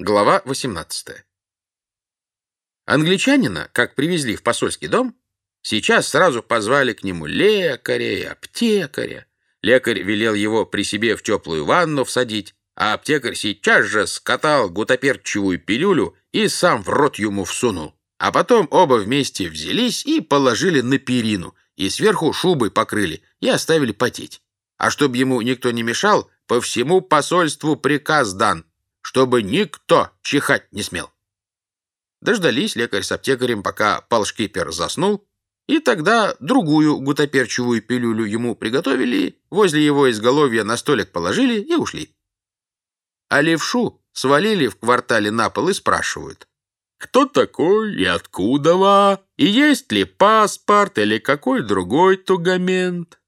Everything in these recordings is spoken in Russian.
Глава 18. Англичанина, как привезли в посольский дом, сейчас сразу позвали к нему лекаря и аптекаря. Лекарь велел его при себе в теплую ванну всадить, а аптекарь сейчас же скатал гутоперчивую пилюлю и сам в рот ему всунул. А потом оба вместе взялись и положили на перину, и сверху шубой покрыли и оставили потеть. А чтобы ему никто не мешал, по всему посольству приказ дан чтобы никто чихать не смел. Дождались лекарь с аптекарем, пока полшкипер заснул, и тогда другую гутоперчивую пилюлю ему приготовили, возле его изголовья на столик положили и ушли. А левшу свалили в квартале на пол и спрашивают, кто такой и откуда ва, и есть ли паспорт или какой другой тугамент.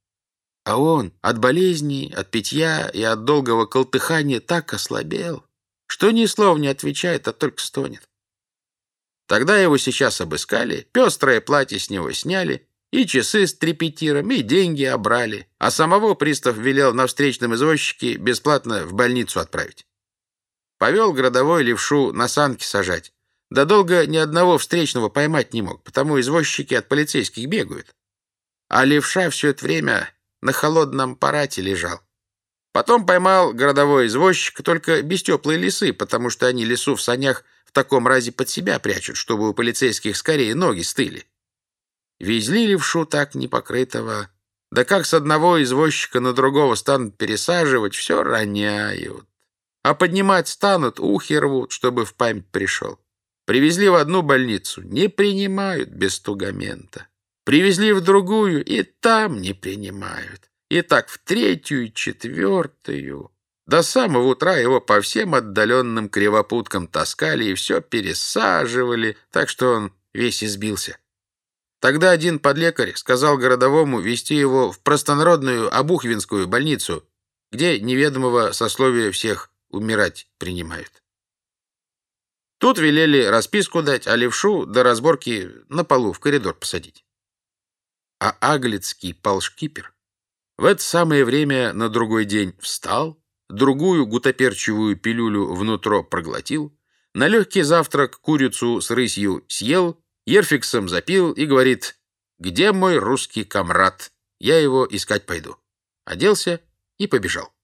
А он от болезней, от питья и от долгого колтыхания так ослабел, что ни слова не отвечает, а только стонет. Тогда его сейчас обыскали, пестрое платье с него сняли, и часы с трепетиром, и деньги обрали, а самого пристав велел на встречном извозчике бесплатно в больницу отправить. Повел городовой левшу на санки сажать. Да долго ни одного встречного поймать не мог, потому извозчики от полицейских бегают. А левша все это время на холодном парате лежал. Потом поймал городовой извозчик только без теплой лисы, потому что они лесу в санях в таком разе под себя прячут, чтобы у полицейских скорее ноги стыли. Везли левшу так непокрытого. Да как с одного извозчика на другого станут пересаживать, все роняют. А поднимать станут, ухи рвут, чтобы в память пришел. Привезли в одну больницу, не принимают без тугамента. Привезли в другую, и там не принимают. И так в третью, четвертую. До самого утра его по всем отдаленным кривопуткам таскали и все пересаживали, так что он весь избился. Тогда один подлекарь сказал городовому вести его в простонародную Обухвинскую больницу, где неведомого сословия всех умирать принимают. Тут велели расписку дать, а левшу до разборки на полу в коридор посадить. А аглицкий полшкипер в это самое время на другой день встал, другую гутоперчивую пилюлю внутро проглотил, на легкий завтрак курицу с рысью съел, ерфиксом запил и говорит «Где мой русский комрад? Я его искать пойду». Оделся и побежал.